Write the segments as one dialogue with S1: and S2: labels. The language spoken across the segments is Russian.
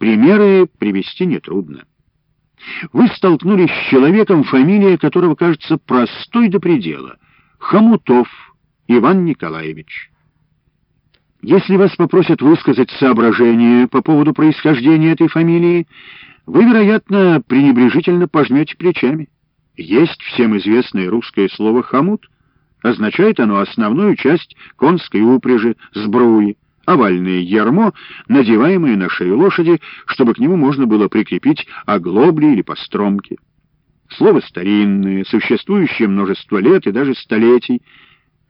S1: Примеры привести нетрудно. Вы столкнулись с человеком, фамилия которого кажется простой до предела — Хомутов Иван Николаевич. Если вас попросят высказать соображение по поводу происхождения этой фамилии, вы, вероятно, пренебрежительно пожмете плечами. Есть всем известное русское слово «хомут». Означает оно основную часть конской упряжи, сбруи, овальное ярмо, надеваемое на шею лошади, чтобы к нему можно было прикрепить оглобли или постромки. Слово старинное, существующее множество лет и даже столетий.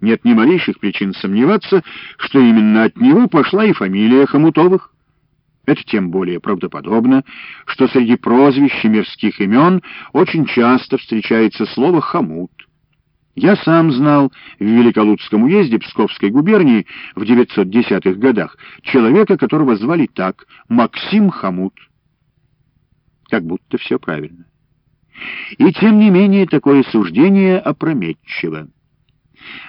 S1: Нет ни малейших причин сомневаться, что именно от него пошла и фамилия Хомутовых. Это тем более правдоподобно, что среди прозвищ и мирских имен очень часто встречается слово «хомут». Я сам знал в Великолудском уезде Псковской губернии в 910-х годах человека, которого звали так — Максим Хомут. Как будто все правильно. И тем не менее такое суждение опрометчиво.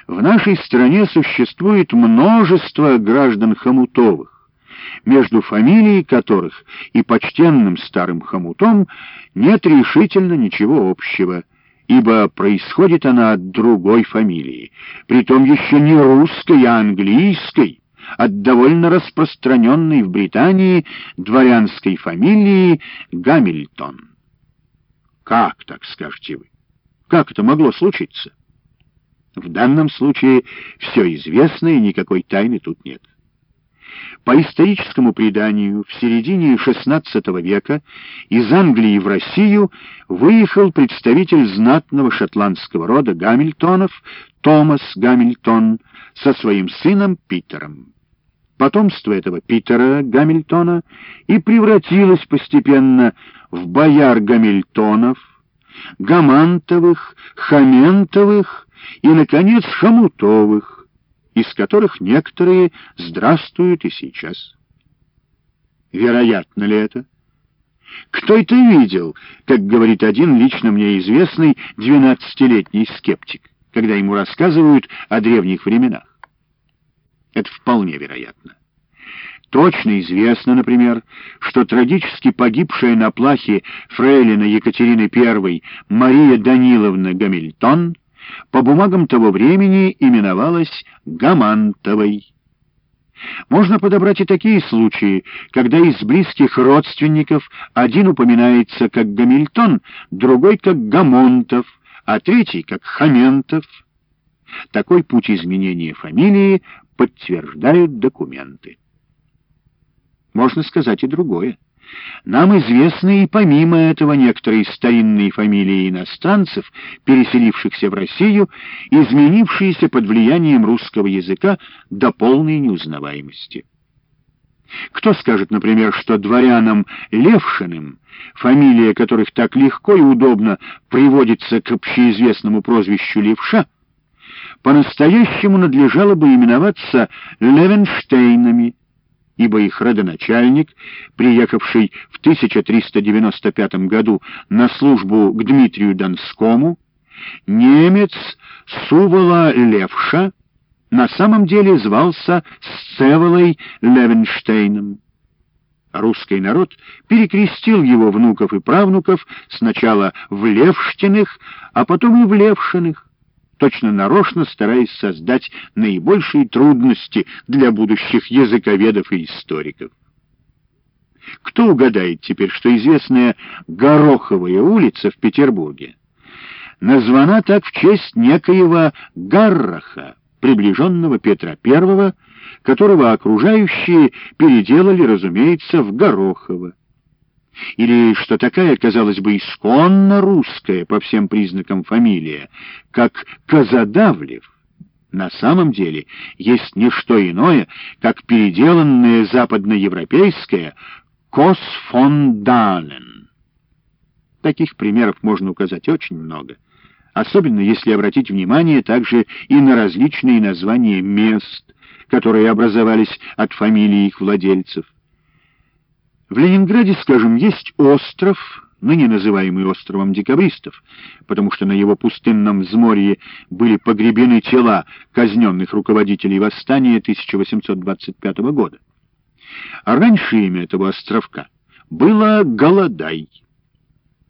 S1: В нашей стране существует множество граждан Хомутовых, между фамилией которых и почтенным старым хомутом нет решительно ничего общего, ибо происходит она от другой фамилии, притом еще не русской, а английской, от довольно распространенной в Британии дворянской фамилии Гамильтон. Как так, скажете вы? Как это могло случиться? В данном случае все известно, и никакой тайны тут нет. По историческому преданию, в середине XVI века из Англии в Россию выехал представитель знатного шотландского рода Гамильтонов Томас Гамильтон со своим сыном Питером. Потомство этого Питера Гамильтона и превратилось постепенно в бояр Гамильтонов, Гамантовых, Хаментовых и, наконец, Хомутовых, из которых некоторые здравствуют и сейчас. Вероятно ли это? Кто это видел, как говорит один лично мне известный двенадцатилетний скептик, когда ему рассказывают о древних временах? Это вполне вероятно. Точно известно, например, что трагически погибшая на плахе фрейлина Екатерины I Мария Даниловна Гамильтон по бумагам того времени именовалась Гамантовой. Можно подобрать и такие случаи, когда из близких родственников один упоминается как Гамильтон, другой как Гамонтов, а третий как Хаментов. Такой путь изменения фамилии подтверждают документы. Можно сказать и другое. Нам известны и помимо этого некоторые старинные фамилии иностранцев, переселившихся в Россию, изменившиеся под влиянием русского языка до полной неузнаваемости. Кто скажет, например, что дворянам Левшиным, фамилия которых так легко и удобно приводится к общеизвестному прозвищу Левша, по-настоящему надлежало бы именоваться Левенштейнами, ибо их родоначальник, приехавший в 1395 году на службу к Дмитрию Донскому, немец Сувола Левша, на самом деле звался Сцеволой Левенштейном. Русский народ перекрестил его внуков и правнуков сначала в Левштиных, а потом и в Левшиных точно нарочно стараясь создать наибольшие трудности для будущих языковедов и историков. Кто угадает теперь, что известная Гороховая улица в Петербурге названа так в честь некоего Гарраха, приближенного Петра I, которого окружающие переделали, разумеется, в Горохово или что такая, казалось бы, исконно русская по всем признакам фамилия, как Казадавлев, на самом деле есть не что иное, как переделанная западноевропейская Кос фон Дален. Таких примеров можно указать очень много, особенно если обратить внимание также и на различные названия мест, которые образовались от фамилий их владельцев. В Ленинграде, скажем, есть остров, ныне называемый островом декабристов, потому что на его пустынном взморье были погребены тела казненных руководителей восстания 1825 года. А раньше имя этого островка было «голодай».